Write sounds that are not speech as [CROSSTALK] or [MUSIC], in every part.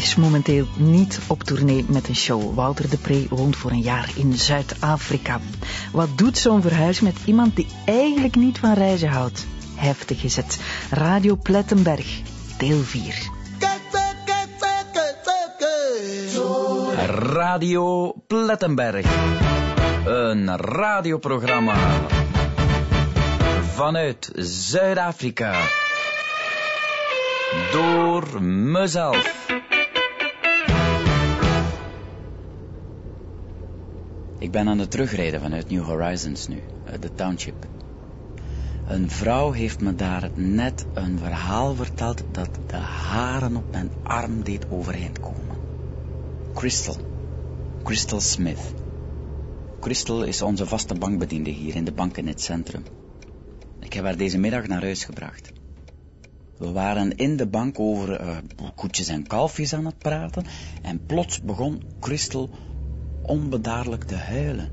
is momenteel niet op tournee met een show. Wouter de Pre woont voor een jaar in Zuid-Afrika. Wat doet zo'n verhuis met iemand die eigenlijk niet van reizen houdt? Heftig is het. Radio Plettenberg, deel 4. Radio Plettenberg. Een radioprogramma vanuit Zuid-Afrika. Door mezelf. Ik ben aan het terugrijden vanuit New Horizons nu, uit de township. Een vrouw heeft me daar net een verhaal verteld dat de haren op mijn arm deed overeind komen. Crystal. Crystal Smith. Crystal is onze vaste bankbediende hier in de bank in het centrum. Ik heb haar deze middag naar huis gebracht. We waren in de bank over uh, koetjes en kalfjes aan het praten en plots begon Crystal onbedaarlijk te huilen.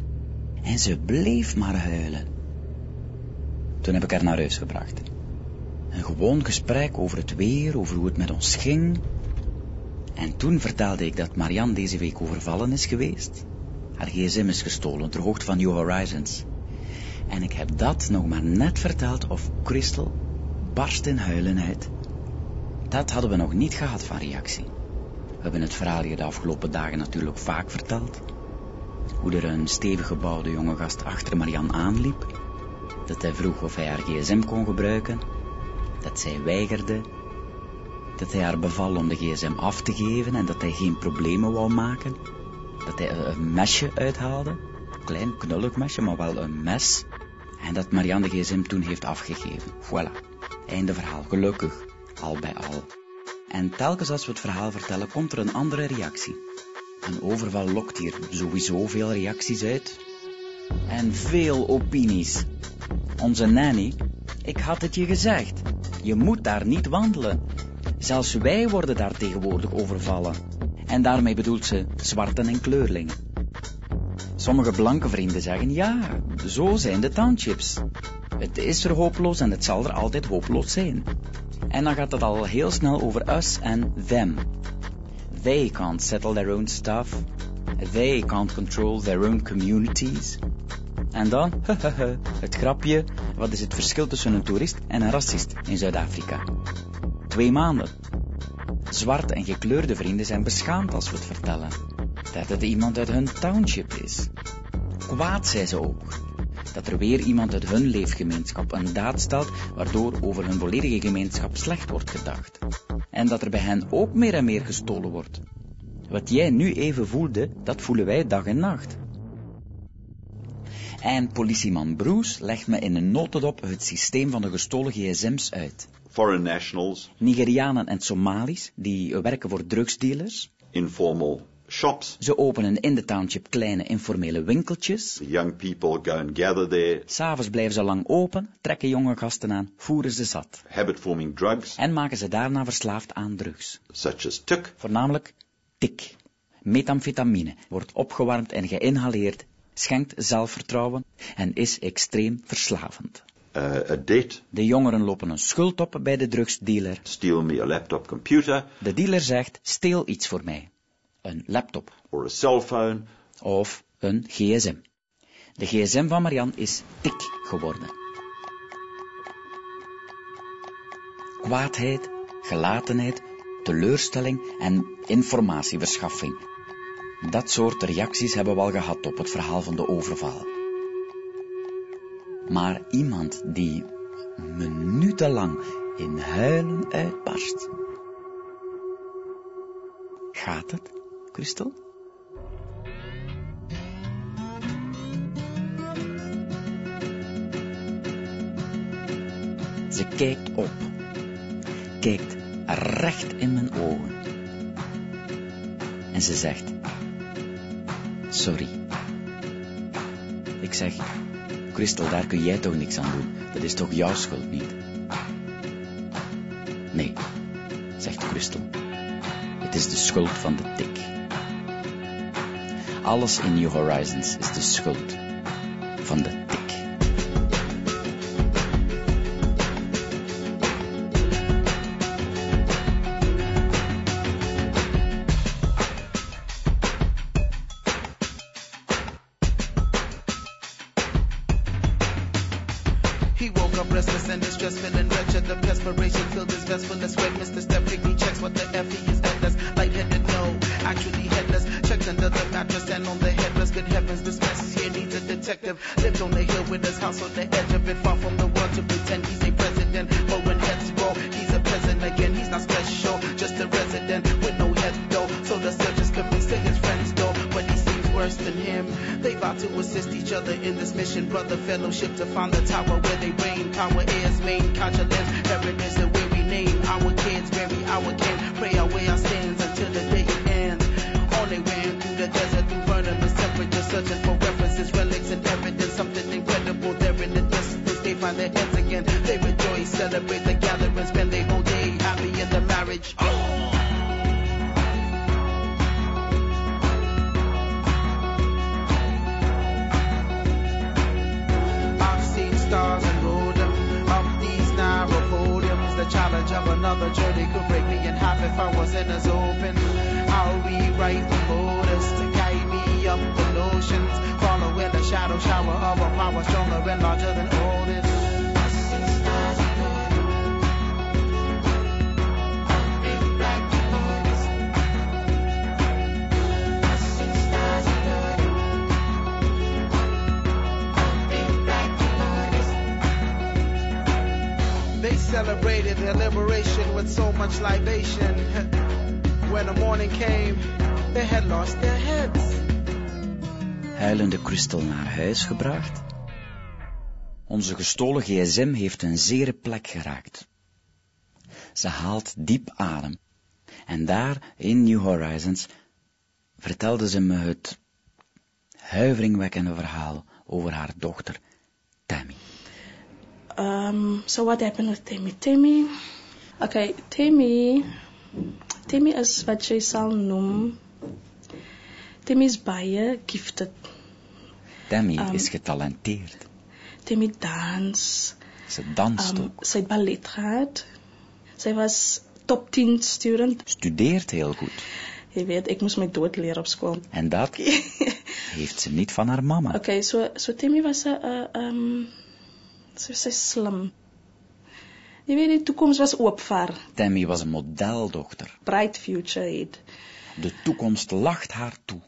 En ze bleef maar huilen. Toen heb ik haar naar huis gebracht. Een gewoon gesprek over het weer, over hoe het met ons ging. En toen vertelde ik dat Marianne deze week overvallen is geweest. Haar gsm is gestolen ter hoogte van New Horizons. En ik heb dat nog maar net verteld of Crystal barst in huilen uit. Dat hadden we nog niet gehad van reactie. We hebben het verhaal hier de afgelopen dagen natuurlijk vaak verteld. Hoe er een stevig gebouwde jonge gast achter Marianne aanliep. Dat hij vroeg of hij haar gsm kon gebruiken. Dat zij weigerde. Dat hij haar beval om de gsm af te geven en dat hij geen problemen wou maken. Dat hij een mesje uithaalde. Klein knullig mesje, maar wel een mes. En dat Marianne de gsm toen heeft afgegeven. Voilà. Einde verhaal. Gelukkig. Al bij al. En telkens als we het verhaal vertellen, komt er een andere reactie. Een overval lokt hier sowieso veel reacties uit. En veel opinies. Onze nanny, ik had het je gezegd. Je moet daar niet wandelen. Zelfs wij worden daar tegenwoordig overvallen. En daarmee bedoelt ze zwarten en kleurlingen. Sommige blanke vrienden zeggen, ja, zo zijn de townships. Het is er hopeloos en het zal er altijd hopeloos zijn. En dan gaat het al heel snel over us en them. They can't settle their own stuff. They can't control their own communities. En dan, [LAUGHS] het grapje, wat is het verschil tussen een toerist en een racist in Zuid-Afrika? Twee maanden. Zwarte en gekleurde vrienden zijn beschaamd als we het vertellen. Dat het iemand uit hun township is. Kwaad zijn ze ook. Dat er weer iemand uit hun leefgemeenschap een daad stelt waardoor over hun volledige gemeenschap slecht wordt gedacht. En dat er bij hen ook meer en meer gestolen wordt. Wat jij nu even voelde, dat voelen wij dag en nacht. En politieman Bruce legt me in een notendop het systeem van de gestolen gsm's uit. Foreign nationals, Nigerianen en Somalis, die werken voor drugsdealers. informal shops. Ze openen in de township kleine informele winkeltjes. The young people go and gather there. S'avonds blijven ze lang open, trekken jonge gasten aan, voeren ze zat. Habit forming drugs, En maken ze daarna verslaafd aan drugs. such as tuk, Voornamelijk tik. Methamfetamine wordt opgewarmd en geïnhaleerd, schenkt zelfvertrouwen en is extreem verslavend. uh, debt, De jongeren lopen een schuld op bij de drugsdealer. steal me a laptop computer De dealer zegt, steel iets voor mij. Een laptop or a cell phone. of een gsm. De gsm van Marian is tik geworden. Kwaadheid, gelatenheid, teleurstelling en informatieverschaffing. Dat soort reacties hebben we al gehad op het verhaal van de overval. Maar iemand die minutenlang in huilen uitbarst. Gaat het, Christel? Ze kijkt op. Kijkt recht in mijn ogen. En ze zegt... Sorry. Ik zeg... Christel, daar kun jij toch niks aan doen. Dat is toch jouw schuld niet? Nee, zegt Christel. Het is de schuld van de tik. Alles in New Horizons is de schuld van de to find the top with so much libation. [LAUGHS] When the morning came, they had lost their heads. Huilende Crystal naar huis gebracht. Onze gestolen gsm heeft een zere plek geraakt. Ze haalt diep adem. En daar, in New Horizons, vertelde ze me het huiveringwekkende verhaal over haar dochter, Tammy. Um, so what happened with Timmy? Timmy, okay, Timmy, Timmy is wat jy sal noem. Timmy is baie gifted. Tammy Um, is getalenteerd. Timmy dans. Ze danst Um, ook, het ballet gehad. Sy was top 10 student. studeert heel goed. Jy weet, ek moes my dood leer op skool. En dat [LAUGHS] heeft ze niet van haar mama. Okay, so so Timmy was uh, um sy sy slim. Jy weet die toekoms was haar. Tammy was een modeldochter. bright future het. De toekomst lacht haar toe.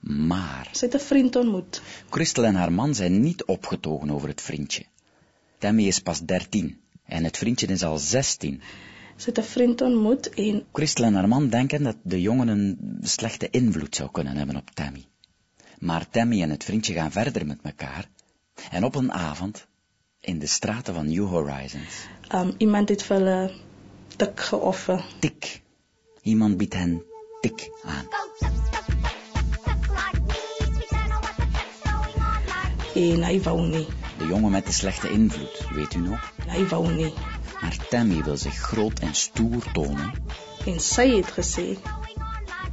Maar Sy het 'n vriend ontmoet. Christel en haar man zijn niet opgetogen over het vriendje. Tammy is pas dertien en het vriendje is al zestien. Sy het 'n vriend ontmoet en Christel en haar man denken dat de jongen een slechte invloed zou kunnen hebben op Tammy. Maar Tammy en het vriendje gaan verder met elkaar. En op een avond, in de straten van New Horizons, um, iemand het vir hulle dik geoffer. tik. Iemand biedt hen tik aan. Nie. De jongen met de slechte invloed, weet u nog? Wou nie. Maar Tammy wil zich groot en stoer tonen. En sy het gesê,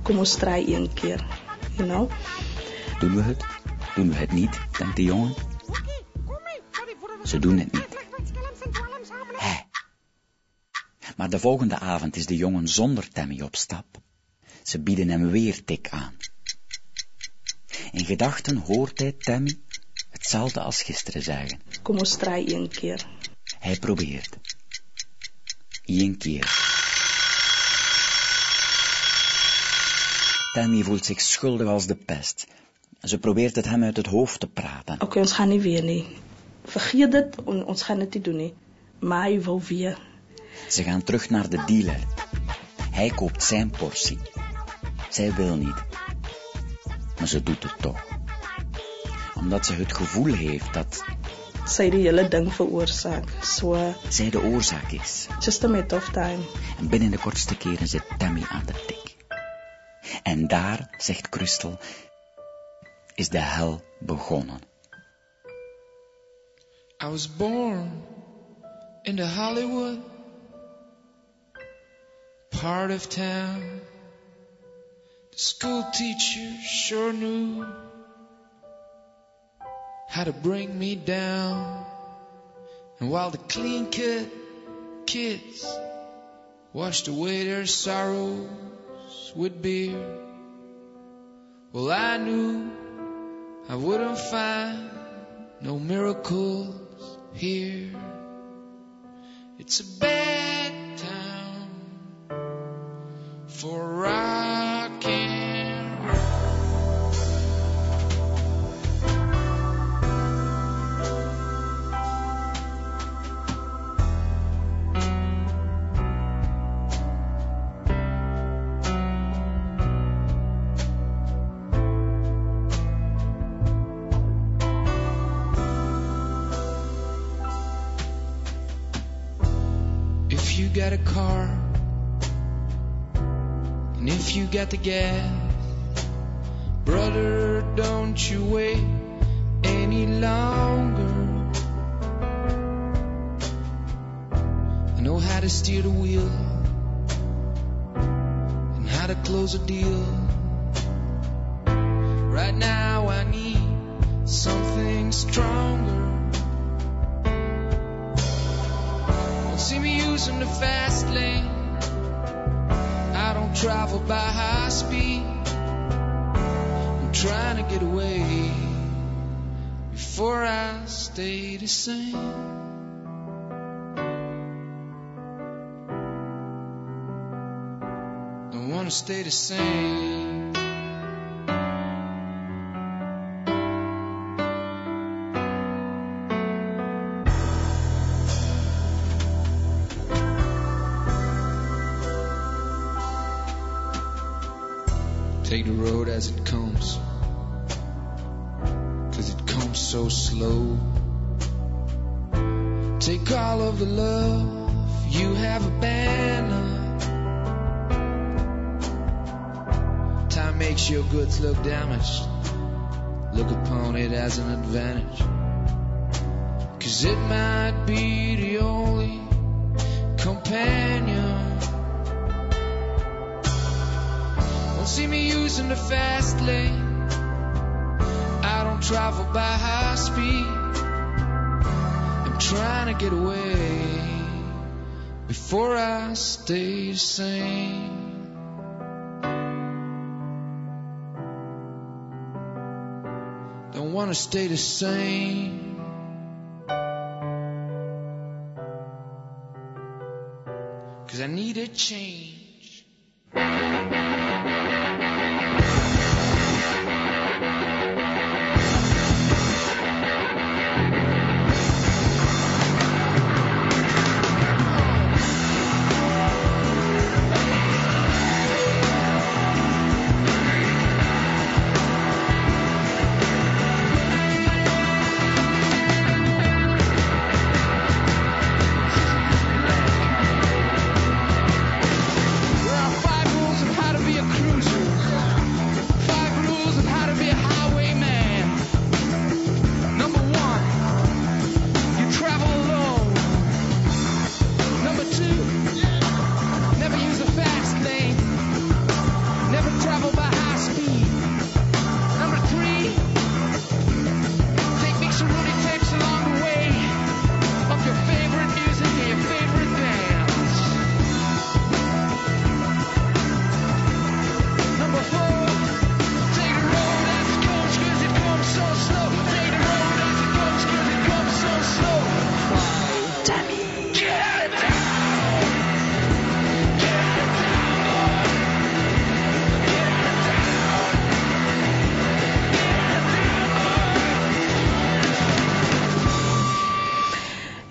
kom ons try een keer. You know? Doen we het? Doen we het niet, denkt de jongen. Ze doen het niet. Hè. Maar de volgende avond is de jongen zonder Tammy op stap. Ze bieden hem weer tik aan. In gedachten hoort hij Tammy hetzelfde als gisteren zeggen. Kom ons try een keer. Hij probeert. Eén keer. Tammy voelt zich schuldig als de pest. Ze probeert het hem uit het hoofd te praten. Okay, ons gaan nie weer nie. Vergeet dit, on, ons gaan dit nie doen nie. Maar hy wil weer. Ze gaan terug naar de dealer. Hij koopt zijn portie. Zij wil niet. Maar ze doet het toch. Omdat ze het gevoel heeft dat Sy die hele ding veroorsaak. So, zij de oorzaak is. just a matter of time. En binnen de kortste keren zit Tammy aan de tik. En daar, zegt Crystal, is de hel begonnen. I was born into Hollywood, part of town. The school teacher sure knew how to bring me down. And while the clean cut kids washed away their sorrows with beer, well, I knew I wouldn't find no miracles here. It's a bad town for rock you got the gas, brother, don't you wait any longer. I know how to steer the wheel and how to close a deal. Right now, I need something stronger. Don't see me using the fast lane. I travel by high speed. I'm trying to get away before I stay the same. Don't wanna stay the same. As it comes. Cause it comes so slow. Take all of the love you have abandoned. Time makes your goods look damaged. Look upon it as an advantage. Cause it might be the only companion. See me using the fast lane. I don't travel by high speed. I'm trying to get away before I stay the same. Don't wanna stay the same. Cause I need a change.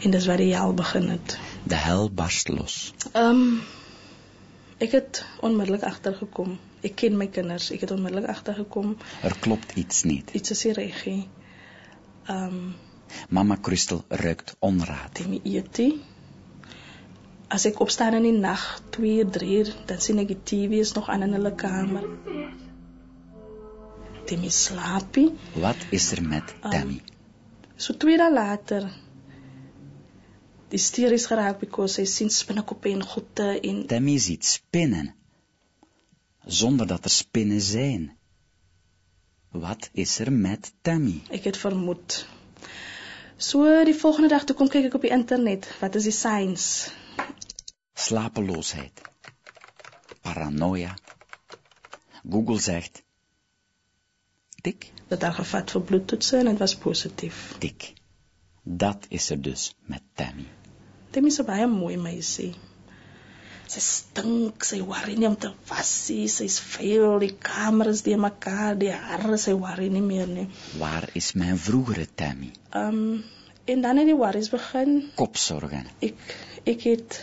Town, En dis waar die hel begin het. De hel barst los. Ehm ek het onmiddellik agtergekom. Ek ken my kinders. Ek het onmiddellik agtergekom Er klopt iets niet. iets is nie reg nie. Ehm Mama Christel ruikt onraad. Demi eetie. As ek opstaan in nag, 2, 3 uur, dan ek die TV is nog aan in hulle kamer. Demi slaapie. Wat is er met Tammy? So twee dae later die stier is geraak because hy sien spinnekoppe en goede en Tammy ziet spinnen. Zonder dat er spinnen zijn. Wat is er met Tammy? ek het vermoed. So die volgende dag toe kom kyk ek op die internet, wat is die signs? Slapeloosheid. Paranoia. Google zegt. Tik, Dat daar gevat vir bloedtoetse en dit was positief. tik. Dat is er dus met Tammy. Tammy is 'n baie mooi meisie. Sy stink, sy worry nie om te was nie, sy's vuil, die kamer is die mekaar, die hare, sy worry nie meer nie. Waar is mijn vroegere Tammy? Um en dan het die worries begin. Kopzorgen. Ek ek het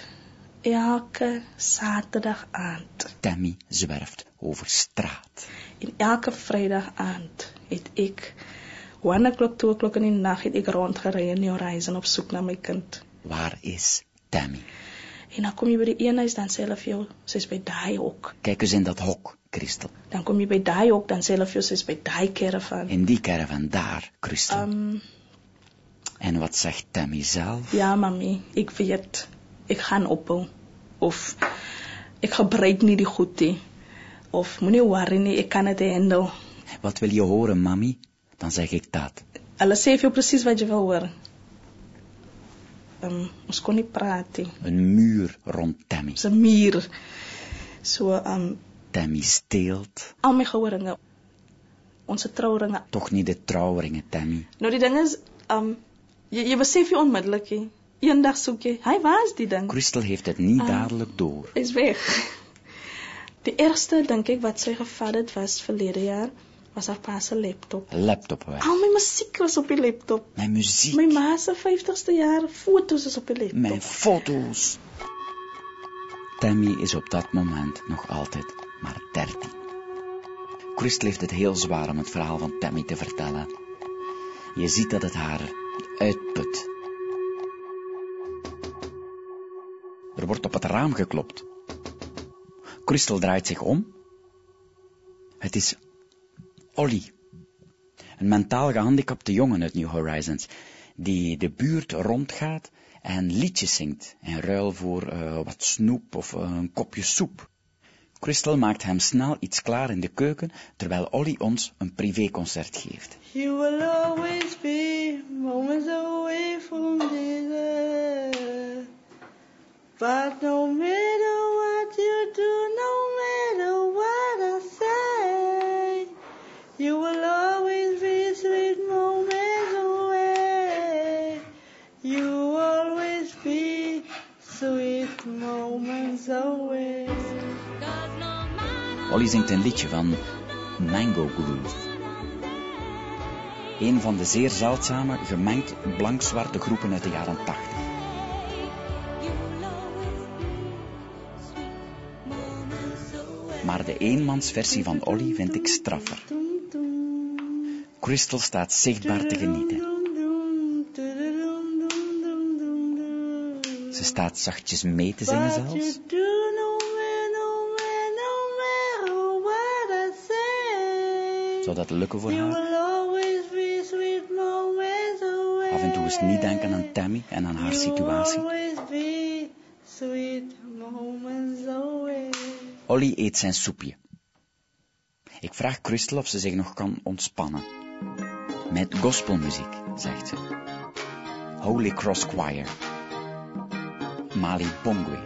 elke Saterdag aand Tammy zwerft over straat. en elke Vrydag aand het 1 o'clock, 2 o'clock in die nag het ek rondgery in die horizon op soek na my kind. Waar is Tammy? En dan kom jy by die een huis dan vir jou sy's by daai hok. Kijk eens in dat hok, Christel. Dan kom jy by daai hok dan vir jou sy's by daai caravan. In die caravan daar, Christel. Um En wat zegt Tammy zelf? ja mami, ek weet ek gaan ophou of ek gebruik nie die goed of moenie worry nie, ek kan dit handle. Wat wil je horen, mami? Dan zeg ik dat. Vir jou presies wat jy wil hoor. Um ons kon nie praat nie. Een muur rond Tammy. Dis 'n muur. So um Tammy steelt. al my goue ringe. Ons trouringe. Toch niet de trouwringen, Tammy. Nou die ding is um jy, jy besef jy onmiddellik nie. Eendag soek jy, hy was die ding. Christel heeft het niet Ah. dadelijk door. Hy's weg. [LAUGHS] Die eerste dink ek wat gevat het was verlede jaar was haar pa se laptop. Laptop weg. Al my musiek was op die laptop. Mijn muziek. My ma se 50ste jaar foto's is op die laptop. Mijn foto's. Tammy is op dat moment nog altijd maar 13. Christel heeft het heel zwaar om het verhaal van Tammy te vertellen. Je ziet dat het haar uitput. Er wordt op het raam geklopt. Christel draait zich om. Het is Olly, een mentaal gehandicapte jongen uit New Horizons, die de buurt rondgaat en liedjes zingt in ruil voor eh, wat snoep of eh, een kopje soep. Crystal maakt hem snel iets klaar in de keuken, terwijl Olly ons een privéconcert geeft. You will always be moments away from desire. But no you will always be sweet moments away. You always be sweet moments away. Olly zingt een liedje van Mango Groove. Een van de zeer zeldzame, gemengd blank-zwarte groepen uit de jaren 80. Maar de eenmansversie van Olly vind ik straffer. Crystal staat zichtbaar te genieten. Ze staat zachtjes mee te zingen zelfs. do no matter, no matter, no matter what I say. Zou dat lukken voor haar? Af en toe eens niet denken aan Tammy en aan haar situatie. Olly eet zijn soepje. Ik vraag Crystal of ze zich nog kan ontspannen. Met gospelmuziek, zegt ze. Holy Cross Choir. Mali Bongwe.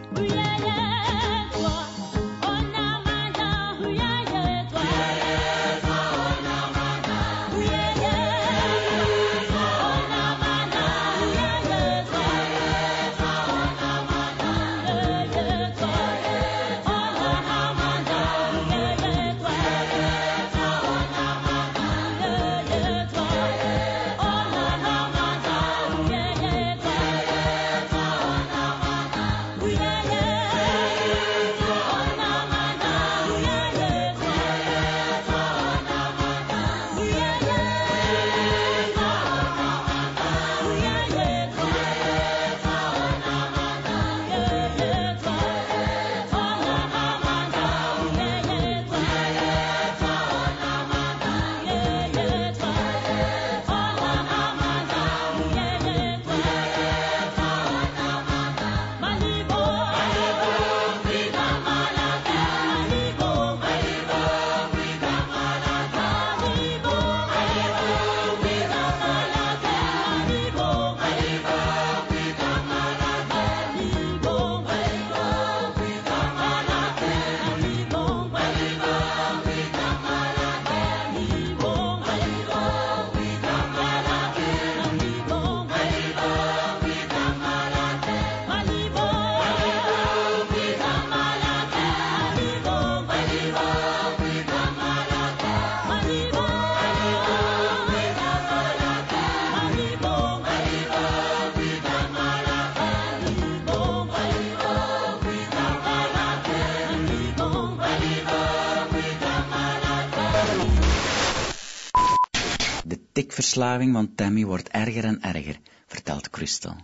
Van Tammy wordt erger en erger, vertelt Crystal.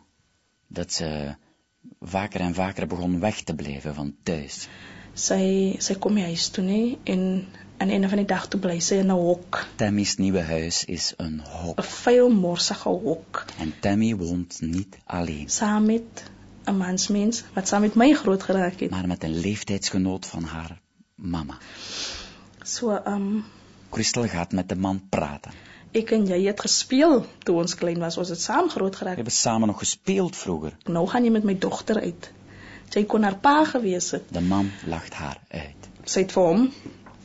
Dat ze vaker en vaker begon weg te blijven van thuis. Sy sy kom nie huis toe nie en aan een van die dag toe bly sy in 'n hok, Tammy's nieuwe huis is een hok. 'n vuil morsige hok, En Tammy woont niet alleen, saam met 'n mansmens wat saam met my groot geraak het. maar met een leeftijdsgenoot van haar mama. So, ehm um, Crystal gaat met de man praten. Ek en jy het gespeel toe ons klein was. Ons het saam groot We geraak. hebben samen nog gespeeld vroeger. Nou gaan jy met my dogter uit. Sy kon haar pa gewees het. De man lacht haar uit. Sy het vir hom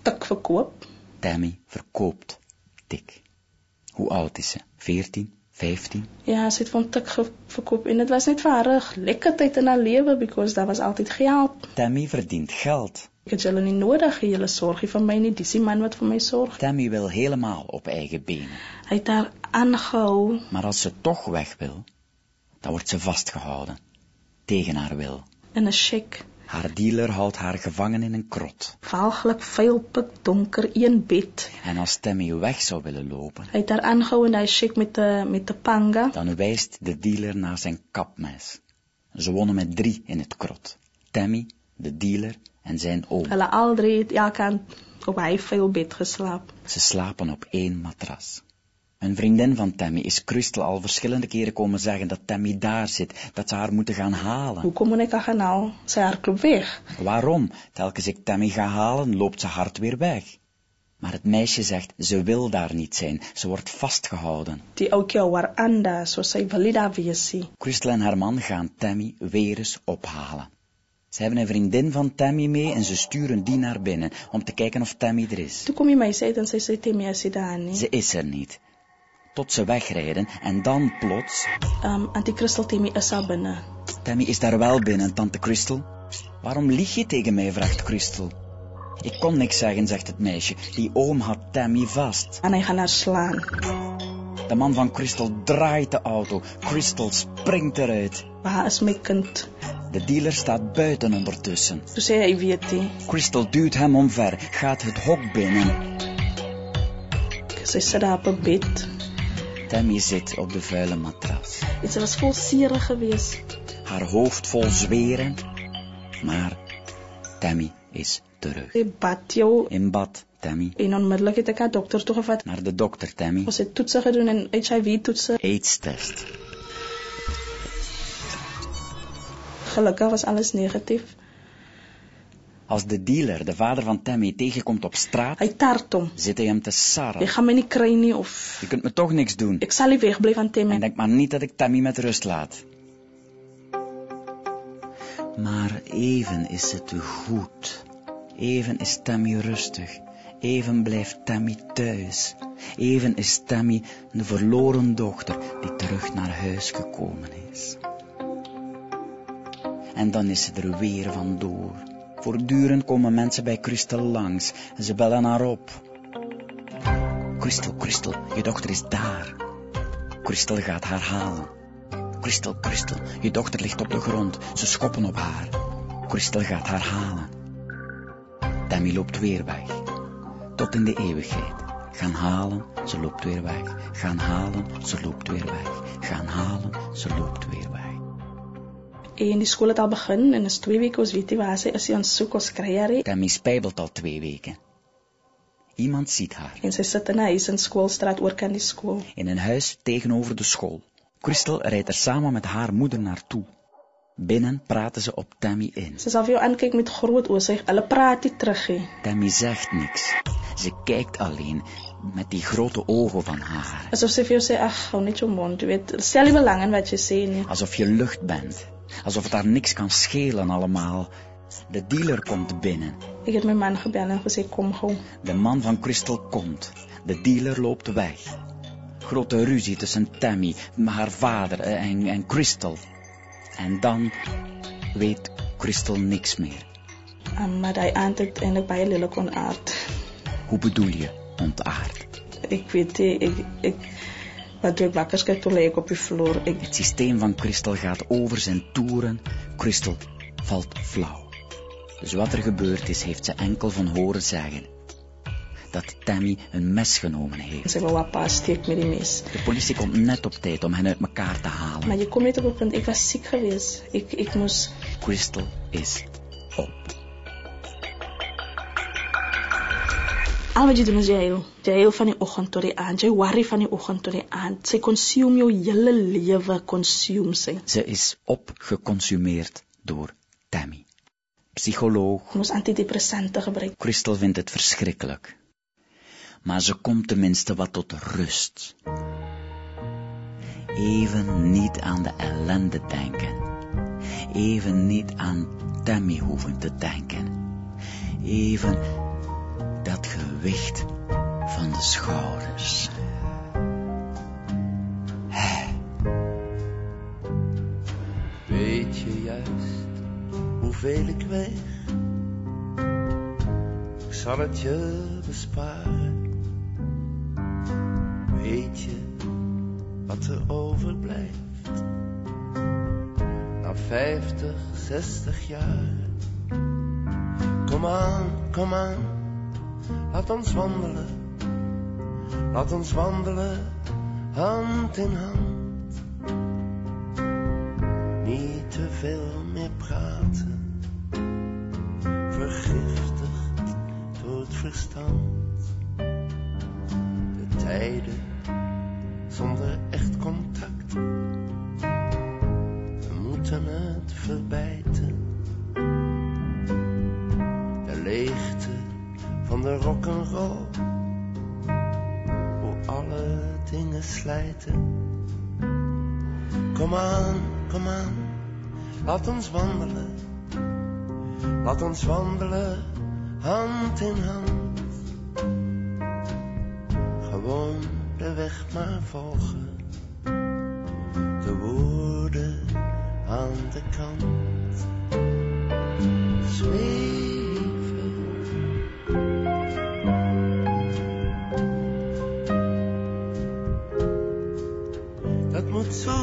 tik verkoop. Tammy verkoopt tik. Hoe oud is ze? 14? 15? Ja, het vir hom tik verkoop en dit was net vir haar 'n lekker tyd in haar lewe because daar was altyd geld. Tammy verdient geld. Ek het julle nie nodig, julle sorg nie vir my nie. Dis die man wat vir my sorg. Tammy wil helemaal op eigen benen. Hy het haar aangehou. Maar als ze toch weg wil, dan wordt ze vastgehouden. Tegen haar wil. in 'n shack. Haar dealer houdt haar gevangen in een krot. Valglik vuil donker een bed. En als Tammy weg zou willen lopen, Hy het haar aangehou in daai shack met 'n met 'n panga. dan wijst de dealer naar zijn kapmes. Ze wonnen met drie in het krot. Tammy, de dealer en zijn oom. Hulle al drie het elkant op hy vuil bed geslaap. Ze slapen op één matras. Een vriendin van Tammy is Crystal al verschillende keren komen zeggen dat Tammy daar zit, dat ze haar moeten gaan halen. Hoekom moet ek haar gaan haal? Sy hardloop weg. Waarom? Telkens ik Tammy ga halen, loopt ze hard weer weg. Maar het meisje zegt, ze wil daar niet zijn, ze wordt vastgehouden. Die haar daar, so sy wil nie daar wees nie. Crystal en haar man gaan Tammy weer eens ophalen. Ze hebben een vriendin van Tammy mee en ze sturen die naar binnen om te kijken of Tammy er is. Toe kom die meisie uit en sy sê Timmy is nie daar nie. Ze is er niet. Tot ze wegrijden en dan plots, Um anti-kristal Timmy is daar binne. Tammy is daar wel binnen, tante Crystal. Waarom lieg je tegen mij, vraagt Crystal. Ik kon niks zeggen, zegt het meisje. Die oom had Tammy vast. En hy gaan haar slaan. De man van Crystal draait de auto. Crystal springt eruit. Waar is my kind? De dealer staat buiten ondertussen. Sê hy weet. Crystal duwt hem omver, gaat het hok binnen. Sit daar op 'n bed. Tammy zit op de vuile matras. Sy was vol seere gewees. Haar hoofd vol zweren. Maar Tammy is terug. Sy bad jou In bad, Tammy. en onmiddellik het ek haar dokter toe gevat. Naar de dokter, Tammy. Ons het toetse gedoen en HIV toetse. AIDS-test. Gelukkig was alles negatief. Als de dealer de vader van Tammy tegenkomt op straat, tart hom. zit hij hem te sarren. gaan my nie kry nie of Je kunt me toch niks doen. ek sal nie wegbly van En Timmy. denk maar niet dat ik Tammy met rust laat. Maar even is het goed. Even is Tammy rustig. Even blijft Tammy thuis. Even is Tammy de verloren dochter die terug naar huis gekomen is. En dan is ze er weer vandoor. Voortdurend komen mensen bij Christel langs en ze bellen haar op. Christel, Christel, je dochter is daar. Christel gaat haar halen. Christel, Christel, je dochter ligt op de grond. Ze schoppen op haar. Christel gaat haar halen. Tammy loopt weer weg. Tot in de eeuwigheid. Gaan halen, ze loopt weer weg. Gaan halen, ze loopt weer weg. Gaan halen, ze loopt weer weg. En die skool het al begin en is 2 weke ons weet nie waar sy is. Sy ons soek ons kry haar nie. Tammy spijbelt al twee weken. Iemand ziet haar. En sy sit in huis in skoolstraat oor kan die skool. In een huis tegenover de school. Christel rijdt er samen met haar moeder naartoe. Binnen praten ze op Tammy in. Sal vir jou aankyk met groot oë. Sy hulle praat nie terug nie. Tammy zegt niks. Ze kijkt alleen met die grote ogen van haar. Asof sy vir jou sê ag, hou net jou mond, weet. Stel nie belang in wat sê nie. Alsof je lucht bent. Alsof het haar niks kan schelen allemaal. De dealer komt binnen. Ek het my man gebel en gesê kom gou. De man van Crystal komt. De dealer loopt weg. Grote ruzie tussen Tammy, haar vader eh, en, en Crystal. En dan weet Crystal niks meer. Maar hy aand het eintlik baie lelik onaard. Hoe bedoel je, ontaard? Ek weet nie, ek ek skrik toe lê ek op die vloer. Ek Het systeem van Crystal gaat over zijn toeren. Crystal valt flauw. Dus wat er gebeurd is, heeft ze enkel van horen zeggen. dat Tammy een mes genomen En heeft. sy wou haar pa steek met die mes. De politie komt net op tijd om hen uit elkaar te halen. Maar jy kom net op 'n punt, ek was siek geweest. Ek ek moes Crystal is op. al wat jy doen is jy huil. Jy huil van die oggend tot die aand. Jy worry van die oggend tot die aand. Sy consume jou hele lewe consume sy. Ze is opgeconsumeerd door Tammy. Psycholoog. Jy moes antidepressante gebruik. Crystal vindt het verschrikkelijk. Maar ze komt tenminste wat tot rust. Even niet aan de ellende denken. Even niet aan Tammy hoeven te denken. Even dat gewicht van de schouders. Weet je juist hoeveel ik weeg? Ik zal het je besparen. Weet je wat er overblijft? Na vijftig, zestig jaar. Kom aan, kom aan, laat ons wandelen. Laat ons wandelen, hand in hand. Niet te veel meer praten, vergiftigd door het verstand. De tijden zonder echt contact, we moeten het verbijten. De rock'n'roll, hoe alle dingen slijten. Kom aan, kom aan, laat ons wandelen. Laat ons wandelen, hand in hand. Gewoon de weg maar volgen. De woorden aan de kant. Zweven.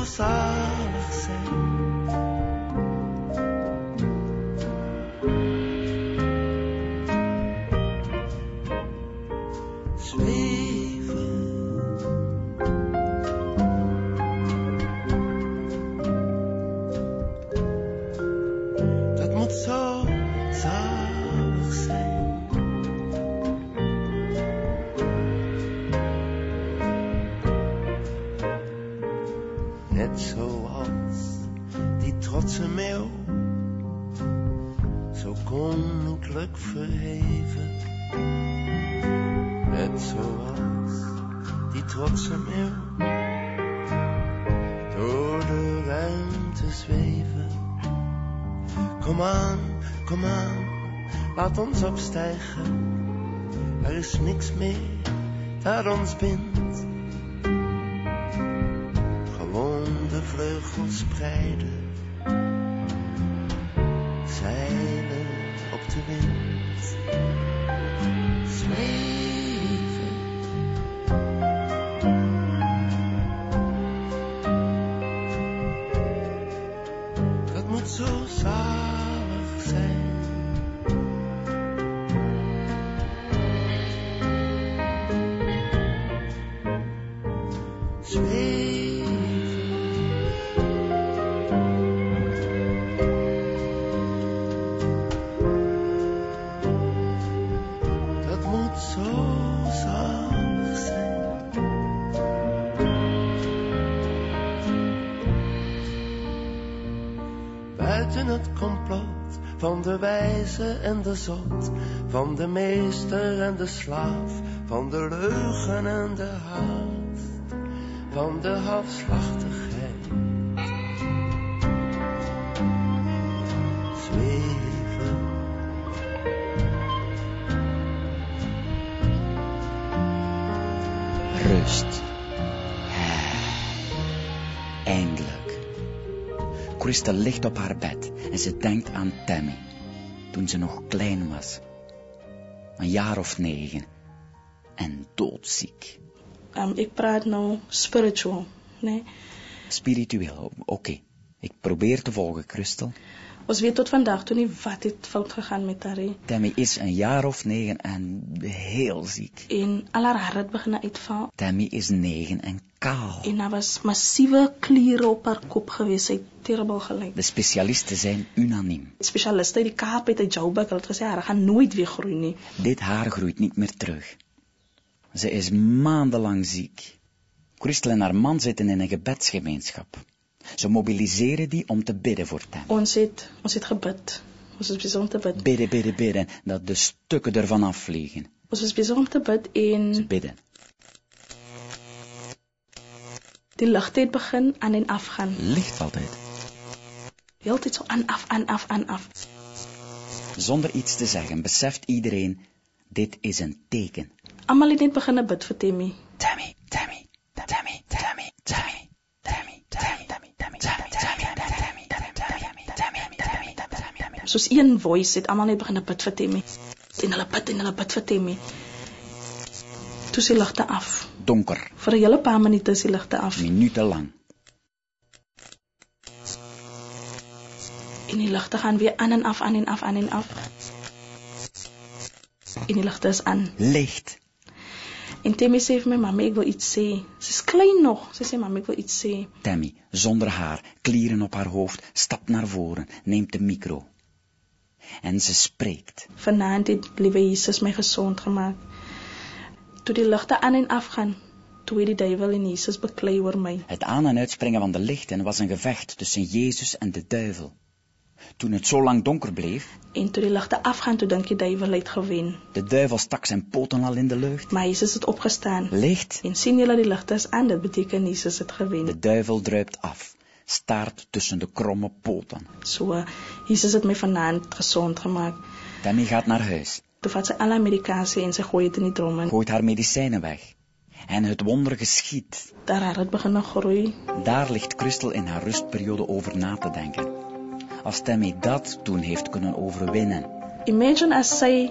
Moet ons opstijgen. Er is niks meer dat ons bindt. Gewoon de vleugels spreiden. Zeilen op de wind. En de zot, van de meester en de slaaf, van de leugen en de haat, van de halfslachtigheid. Zweven. Rust. Eindelijk. Crystal ligt op haar bed en ze denkt aan Tammy. Toen ze nog klein was. Een jaar of negen. En doodziek. Um, ek praat nou spiritual, né? Spiritueel, oké. Ik probeer te volgen, Crystal. Ons weet tot vandaag toe nie wat het fout gegaan met haar. Tammy is een jaar of negen en heel ziek. En al haar hare het begin uitval. Tammy is negen en kaal. En daar was massiewe kliere op haar kop gewees. Sy het terrible gelyk. De specialisten zijn unaniem. Spesialiste uit die Kaap uit Joburg hulle het gesê haar gaan nooit weer groei nie. Dit haar groeit niet meer terug. Ze is maandenlang ziek. Christel en haar man zitten in een gebedsgemeenschap. Ze mobiliseren die om te bidden voor Tammy. Ons het ons het gebid. Ons is besig om te bid. Bidden, bidden, bidden, dat de stukken ervan afvliegen. Ons is besig om te bid en Bidden. die ligte het begin aan en af gaan. Licht altijd. Heeltyd so aan af aan af aan af. Zonder iets te zeggen beseft iedereen, dit is een teken. Almal het net begin bid Temmy. Tammy, Tammy, Tammy, Tammy, Tammy, Tammy, Soos een voice het almal net begin bid vir Temmy. En hulle bid en hulle bid vir Temmy. Toe die ligte af. Donker, Vir 'n hele paar minute is die ligte af. minutenlang. En die ligte gaan weer aan en af, aan en af, aan en af. En die ligte is aan. Licht. En Timmy sê vir my, "Mamy, ek wil iets sê." Sy's klein nog. Sy sê, "Mamy, ek wil iets sê." Tammy, zonder haar, klieren op haar hoofd, stapt naar voren, neemt de micro. En ze spreekt. Vanaand het liewe Jesus my gesond gemaak. Toe die ligte aan en af gaan, toe het die duiwel en Jesus beklei oor my. Het aan- en uitspringen van de lichten was een gevecht tussen Jezus en de duivel. Toen het zo lang donker bleef, En toe die ligte afgaan, toe dink die duiwel het gewen. de duivel stak zijn poten al in de lucht. Maar Jesus het opgestaan. Licht. En sien julle die is aan, dit beteken Jesus het gewen. De duivel druipt af, staart tussen de kromme poten. So Jesus het my vanaand gesond gemaak. Tammy gaat naar huis, Toe vat sy alle medikasie en sy gooi dit in die gooit haar medicijnen weg. En het wonder geschiet. daar haar het begin groei. Daar ligt Christel in haar rustperiode over na te denken. Als Tammy dat toen heeft kunnen overwinnen. Imagine as sy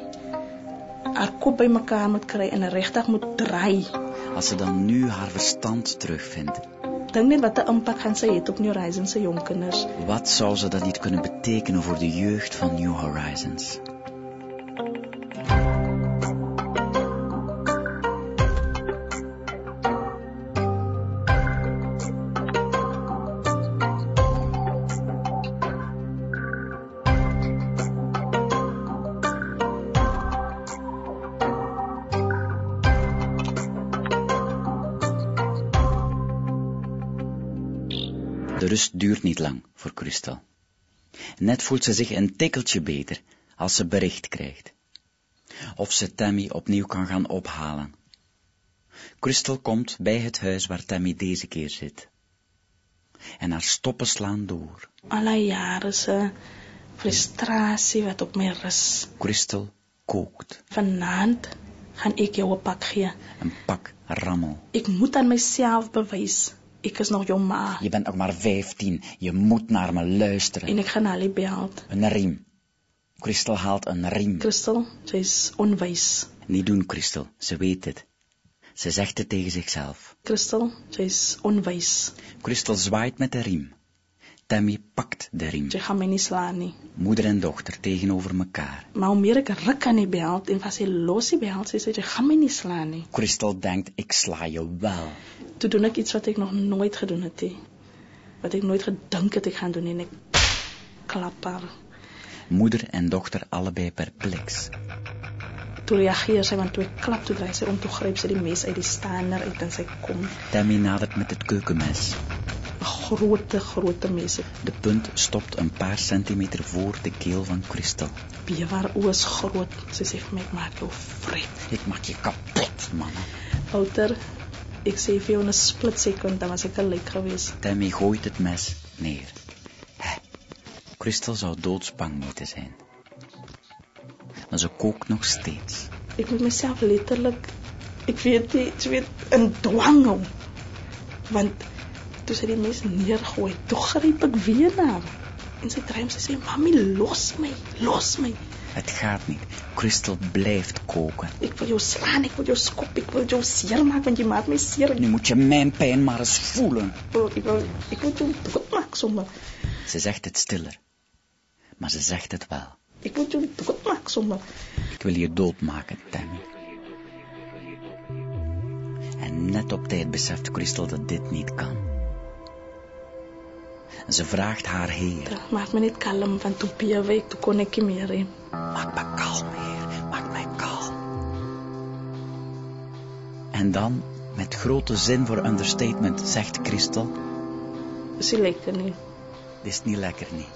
haar kop bymekaar moet kry en regtig moet draai. Als ze dan nu haar verstand terugvindt. Dink net wat 'n impak gaan sy het op New Horizons se jong kinders. Wat zou ze dat niet kunnen betekenen voor de jeugd van New Horizons? Rust duurt niet lang voor Christel. Net voelt ze zich een tikkeltje beter als ze bericht krijgt. Of ze Tammy opnieuw kan gaan ophalen. Christel komt bij het huis waar Tammy deze keer zit. En haar stoppen slaan door. Alle jare se frustrasie wat op my rus. Christel kookt. Vanaand gaan ek jou 'n pak. Een pak rammel. Ek moet aan myself bewys. Ek is nog jou ma Je bent nog maar vijftien. Je moet naar me luisteren. en gaan al die help. Een riem. Christel haalt een riem. Christel, sy is onwys. Niet doen, Christel. Ze weet het. Ze zegt het tegen zichzelf. Christel, sy is onwys. Christel zwaait met de riem. Tammy pakt de ring. Moeder en dochter tegenover elkaar. Maar hoe meer ik rukken niet behaald en vast hij behaald, ze zegt, je gaat me niet slaan. Christel denkt, ik sla je wel. Toen doe ik iets wat ik nog nooit gedaan heb. Wat ik nooit gedacht had ik gaan doen en ik klap haar. Moeder en dochter allebei perplex. Toen reageerde zij, want toen ik klap toen draaide ze om, toen greep ze die mes uit die staander uit en zei, kom. Tammy nadert met het keukenmes. Grote, grote mes. De punt stopt een paar centimeter voor de keel van Christel. Bewaar oos groot. Vir my ek maak jou vret. Ik maak je kapot, mama. Outer, ek sê vir jou in 'n split second dan was ek gelyk geweest. Tammy gooit het mes neer. Hè, Christel zou doodsbang moeten zijn. Maar ze kookt nog steeds. Ek moet myself letterlik ek weet nie, ek weet in dwang hou. Want toe sy die mes neergooi, toe gryp ek weer na haar. En sy dreig sy sê, "Mami, los my, los my. Het gaat niet. Christel blijft koken. Ek wil jou slaan, ek wil jou skop, ek wil jou seermaak want jy maak my seer. Nu moet je mijn pijn maar eens voelen. Ek wil ek wil, wil jou. Ze zegt het stiller. Maar ze zegt het wel. Ik moet jullie doodmaken zonder. Ik wil je doodmaken, Tammy. En net op tijd beseft Christel dat dit niet kan. Ze vraagt haar heer. Maak me niet kalm, want toen Pia week, toen kon ik niet meer. hè. Maak me kalm, heer. Maak mij kalm. En dan, met grote zin voor understatement, zegt Christel... Ze lekker niet. Dit is niet lekker, niet.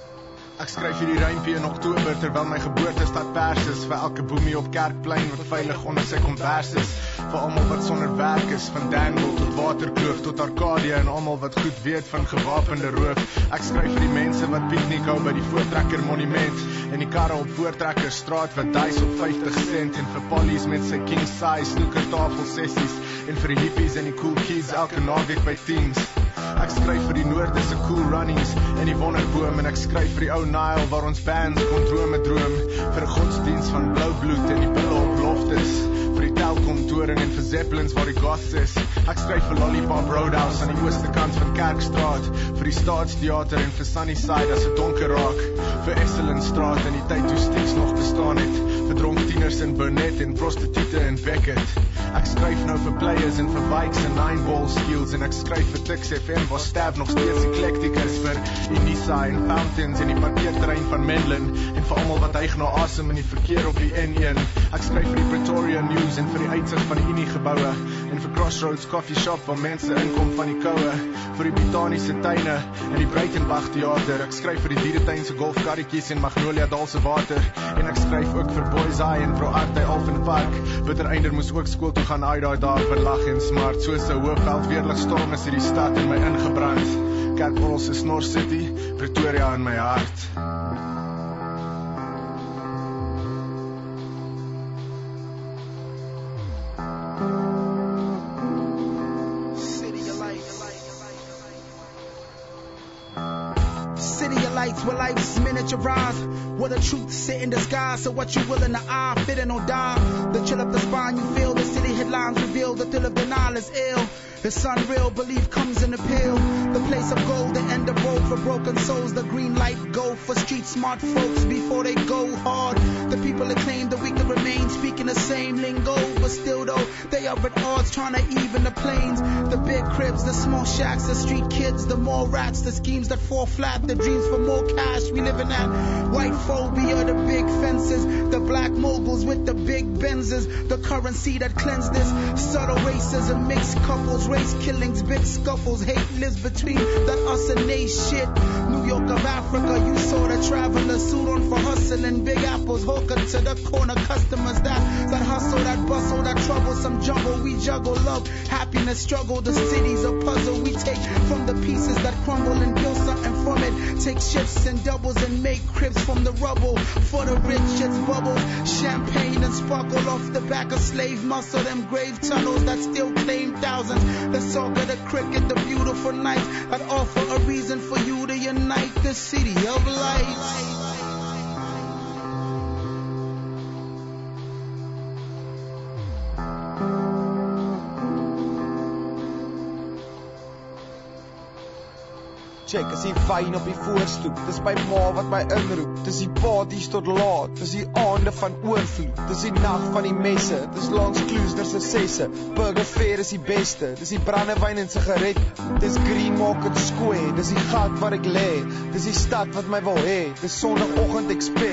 Ek skryf hierdie rympie in Oktober terwyl my geboortestad pers is vir elke boemie op Kerkplein wat veilig onder sy kombers is vir almal wat sonder werk is van Danville tot Waterkloof tot Arcadia en almal wat goed weet van gewapende roof. Ek skryf vir die mense wat piknik hou by die Voortrekker Monument en die karre op Voortrekker straat wat duis op 50 sent en vir Polly's met sy king size snoekertafel sessies en vir die hippies en die cool kids elke naweek by teens. Ek skryf vir die noorde se cool runnings en die wonderboom en ek skryf vir die ou Nile waar ons bands kon drome droom vir godsdiens van blou bloed en die pille op beloftes vir die Telkom toring en vir Zeppelins waar die goths is. Ek skryf vir Lollipop Roadhouse aan die ooste kant van Kerkstraat vir die Staatsteater en vir Sunnyside as dit donker raak vir Esselinstraat en die tyd toe Styx nog bestaan het vir dronk tieners in Burnett en prostituie in Beckett ek skryf nou vir players en vir bikes en nine ball skills en ek skryf vir Tix FM waar stab nog steeds eclectic is vir Unisa en Fountains en die parkeerterrein van Menlyn en vir almal wat hyg na asem in die verkeer op die N1 ek skryf vir die Pretoria News en vir die uitsig van die Unie geboue en vir Crossroads Coffee Shop waar mense inkom van die koue vir die botaniese tuine en die Breitenberg teater ek skryf vir die dieretuin se golfkarretjies en Magnolia Dal se water en ek skryf ook vir Boys Eye en Pro Arte Alphen Park Bittereinder moes ook skool gaan uit daai dae vir lag en smart soos 'n weerlig storm is hierdie stad in my ingebrand se Snor City Pretoria in my hart. City of lights where life's miniaturized. Where the truth sit in disguise. So what you willing to eye, fitting or die. The chill up the spine you feel. The city headlines reveal the thrill of denial is ill. It's unreal, belief comes in a pill. The place of gold, the end of road for broken souls. The green light go for street smart folks before they go hard. The people that claim the weak that remain speaking the same lingo, but still though they are at odds trying to even the planes. The big cribs, the small shacks, the street kids, the more rats, the schemes that fall flat, the dreams for more cash. We living at white phobia, the big fences, the black moguls with the big Benzes, the currency that cleansed this. Subtle racism, mixed couples, race killings, big scuffles, hate lives between that us and they shit. New York of Africa, you saw the traveler suit on for hustling, big apples, hawker to the corner customers that that hustle, that bustle, that trouble, some jungle we juggle, love, happiness, struggle. The city's a puzzle we take from the pieces that crumble and build something from it. Take shifts and doubles and make cribs from the rubble. For the rich, it's bubbles, champagne and sparkle off the back of slave muscle. Them grave tunnels that still claim thousands. The saga, the cricket, the beautiful night that offer a reason for you to unite the city of lights. Check, is die wyn op die voorstoep. Dis my ma wat my inroep. Dis die parties tot laat. Dis die aande van oorvloed. Dis die nag van die messe. Dis langs Kloosters se sesse. Burger Fair is die beste. Dis die brandewyn en sigaret. Dis Green Market Square. Dis die gat waar ek lê. Dis die stad wat my wil hê. Dis sonoggend XP.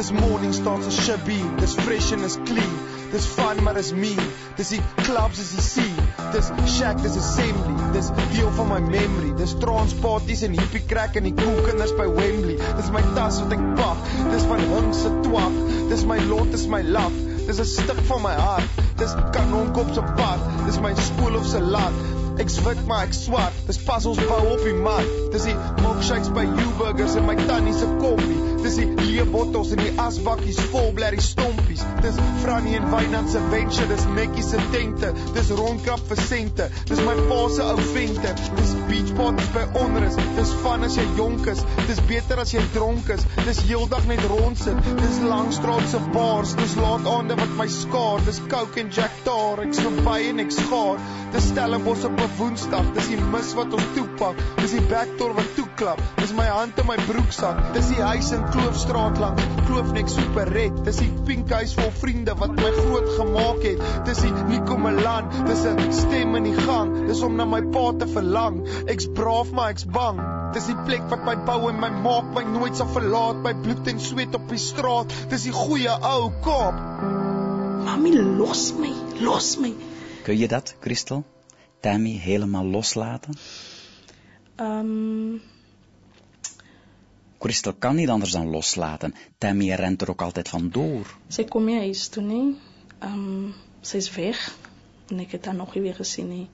Dis morning star se shabby. Dis fresh en is clean. Dis fun maar is me. Dis die clubs is die scene. Dis shack, dis assembly. Dis deel van my memory. Dis transparties en hippie crack en die cool kinders by Wembley. Dis my tas wat ek pak. Dis van hom se twak. Dis my lot, dis my laf. Dis 'n stuk van my hart. Dis kanonkop se pad. Dis my skool of se lat. Ek swit maar ek swart. Dis pas ons bou op die mat. Dis die milkshakes by U-burgers en my tannie se koffie. Leë bottels en die asbakkies vol blerrie stompies. Dis Frannie en Wynand se venture, dis Nekkie se tente. Dis rondkap vir sente. Dis my pa se ou vente. Dis beach parties by onrus. Dis van as jy jonk is. Dis beter as jy dronk is. Dis heeldag net rondsit. Dis langstraat se bars. Dis laat aande wat my skaar. Dis coke en Jack Tar. Ek's verby en ek skaar. Dis Stellenbosch op 'n Woensdag. Dis die mis wat ons toepak. Dis die backdoor wat toe klap. Dis my hand in my broeksak. Dis die huis in Kloofstraat lank. Kloofnek Superret. Dis die pink huis vol vriende wat my groot gemaak het. Dis die Nico Milan. Dis 'n stem in die gang. Dis om na my pa te verlang. Ek's braaf maar ek's bang. Dis die plek wat my bou en my maak my nooit sal verlaat. My bloed en sweet op die straat. Dis die goeie ou Kaap. Mami, los my, los my. Kun je dat, Christel? Tammy helemaal loslaten? Ehm Christel kan niet anders dan loslaten. Tammy rent er ook altijd vandoor. sy kom nie huis toe nie. Ehm sy's weg. En ek het haar nog nie weer gesien nie.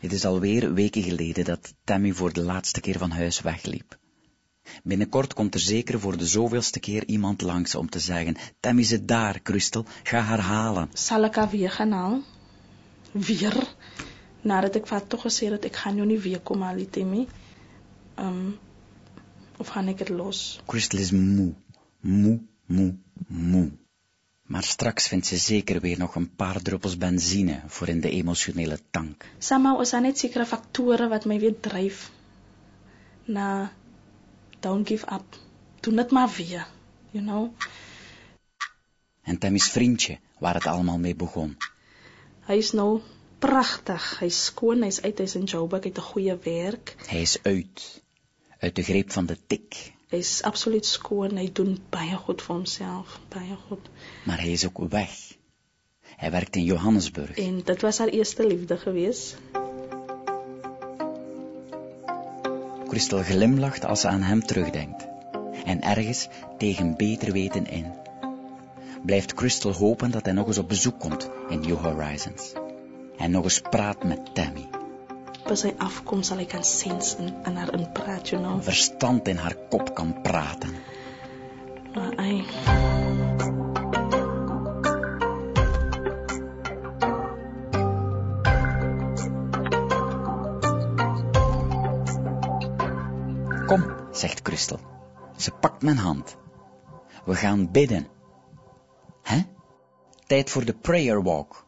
Het is alweer weken geleden dat Tammy voor de laatste keer van huis wegliep. Binnenkort komt er zeker voor de zoveelste keer iemand langs om te zeggen: Tammy zit daar, Christel, ga haar halen. Sal ek haar weer gaan haal? Weer? Nadat ek vir haar toch gesê het ek gaan jou nie weer kom haal, nie, Timmy. Of gaan ek dit los? Christel is moe, moe, moe, moe. Maar straks vindt ze zeker weer nog een paar druppels benzine voor in de emotionele tank. Somehow is daar net sekere faktore wat my weer dryf na don't give up. Doen dit maar weer, you know. En Tammy's vriendje, waar het allemaal mee begon. Hy is nou pragtig. Hy's skoon, hy's uit, hy's in Joburg, hy het 'n goeie werk. Hij is uit, uit de greep van de tik. Hy's absoluut skoon. Hy doen baie goed vir homself, baie goed. Maar hij is ook weg. Hij werkt in Johannesburg. En dit was haar eerste liefde gewees. Christel glimlacht als ze aan hem terugdenkt. En ergens, tegen beter weten in, blijft Christel hopen dat hij nog eens op bezoek komt in New Horizons. En nog eens praat met Tammy. By sy afkom sal hy kan sens in, in haar inpraat, you know. Verstand in haar kop kan praten. Maar hy Kom, zegt Christel. Ze pakt mijn hand. We gaan bidden. Hè? Tijd voor de prayer walk.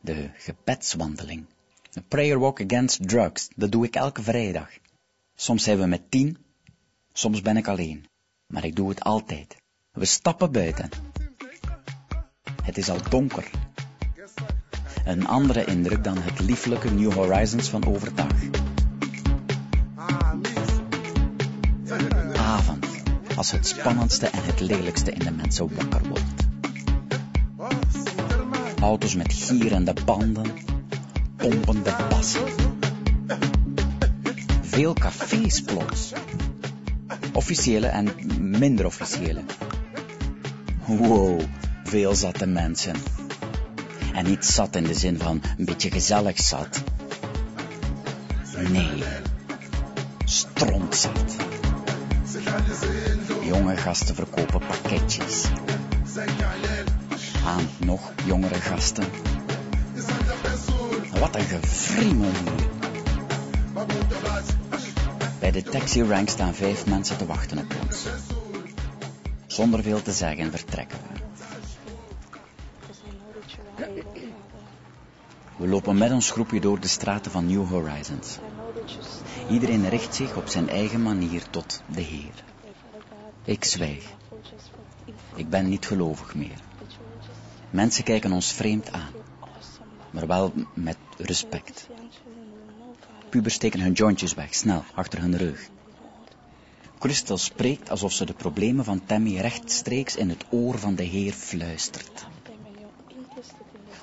De gebedswandeling. De prayer walk against drugs. Dat doe ik elke vrijdag. Soms zijn we met tien, soms ben ik alleen. Maar ik doe het altijd. We stappen buiten. Het is al donker. Een andere indruk dan het lieflijke New Horizons van overdag. Avond, als het spannendste en het lelijkste in de mensen wakker wordt. Auto's met gierende banden, pompende bassen. Veel cafés plots. Officiële en minder officiële. Wow, veel zatte mensen. En niet zat in de zin van een beetje gezellig zat. Nee, strontzat. Jonge gasten verkopen pakketjes. Aan nog jongere gasten. Wat een gevriemel hier. Bij de taxi-rank staan vijf mensen te wachten op ons. Zonder veel te zeggen vertrekken we. We lopen met ons groepje door de straten van New Horizons. Iedereen richt zich op zijn eigen manier tot de Heer. Ik zwijg. Ik ben niet gelovig meer. Mensen kijken ons vreemd aan, maar wel met respect. Pubers steken hun jointjes weg, snel, achter hun rug. Christel spreekt alsof ze de problemen van Tammy rechtstreeks in het oor van de Heer fluistert.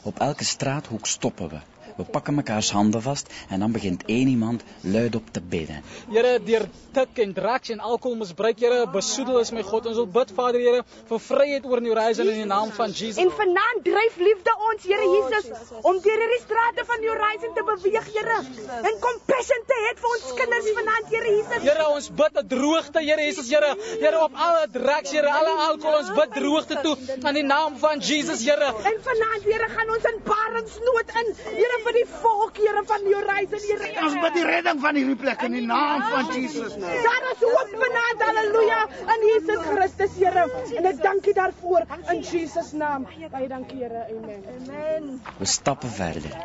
Op elke straathoek stoppen we. We pakken mekaars handen vast en dan begint één iemand luidop te bidden. Here, deur tik en drugs en alkoholmisbruik, Here, besoedel is my God. Ons wil bid, Vader, Here, vir vryheid oor New Horizon in die naam van Jesus. En vanaand dryf liefde ons, Here Jesus, om deur hierdie strate van New Horizon te beweeg, Here. En compassion te hê vir ons kinders vanaand, Here Jesus. Here, ons bid 'n droogte, Here Jesus, Here. Here op alle drugs, Here, alle alkohol, ons bid droogte toe in die naam van Jesus, Here. En vanaand, Here, gaan ons in baringsnood in, Here, vir die volk, Here, van die reis en die redding. Ons bid die redding van hierdie plek in die naam van Jesus. Daar is hoop vanaand, haleluja, in Jesus Christus, Here. En ek dank U daarvoor in Jesus naam. Baie dankie, Here. Amen. Amen. We stappen verder.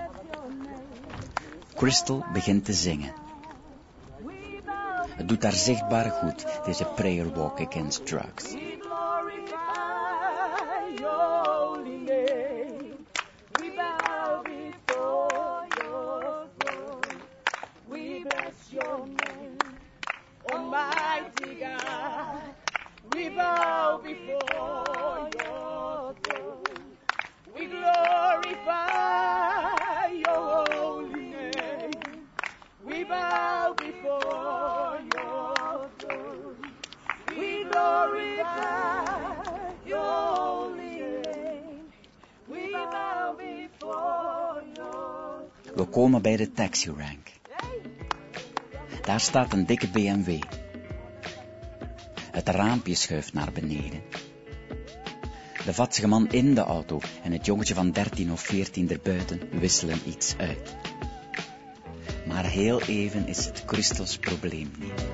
Crystal begint te zingen. Het doet haar zichtbaar goed, deze prayer walk against drugs. We bow before your throne. We glorify your holy name. We bow before your throne. We glorify your holy name. We bow before your throne. We komen bij de taxi rank. Daar staat een dikke BMW. Het raampje schuift naar beneden. De vatsige man in de auto en het jongetje van 13 of 14 erbuiten wisselen iets uit. Maar heel even is het Christels probleem niet.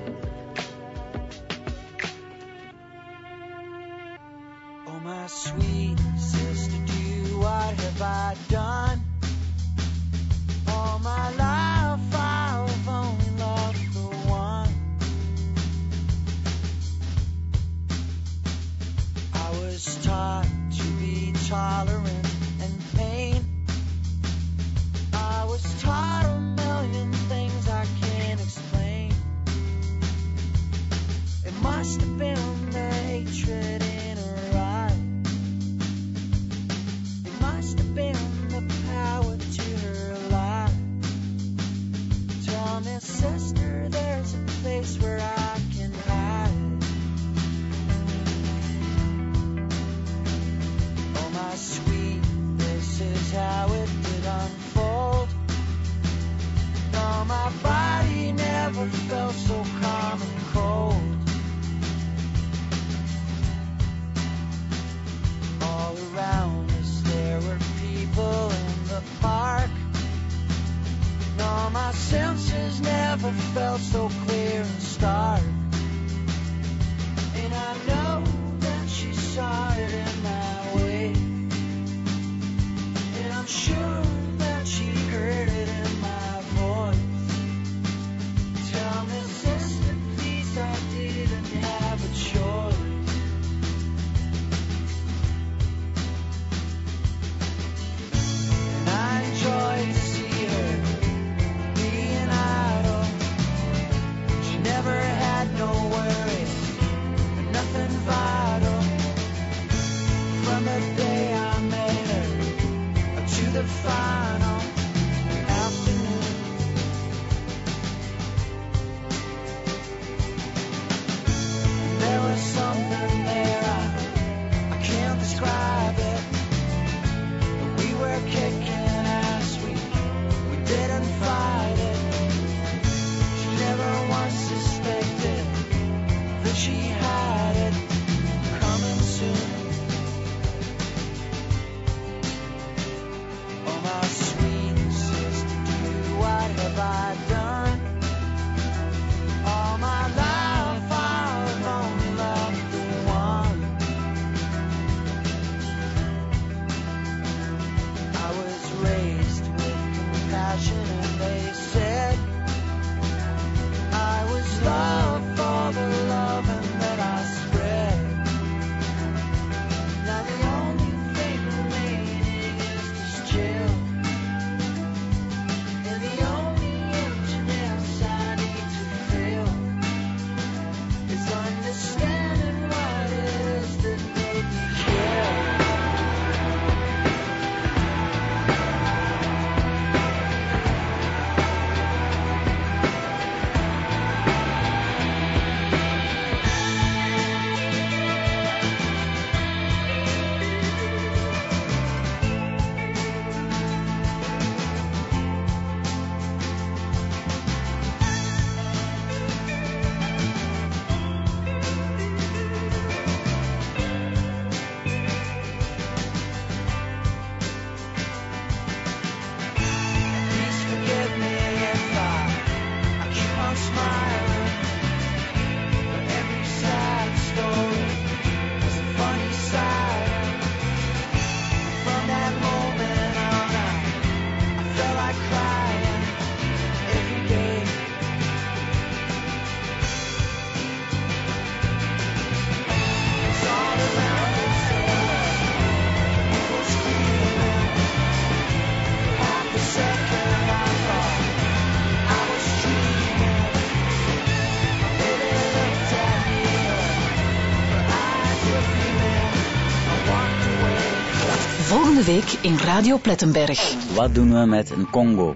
Volgende week in Radio Plettenberg. Wat doen we met een Congo?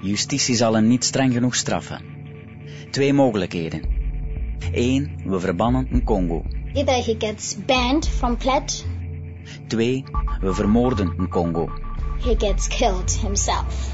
Justitie zal hem niet streng genoeg straffen. Twee mogelijkheden. Eén, we verbannen een Congo. Either he gets banned from Plet, Twee, we vermoorden een Congo. he gets killed himself.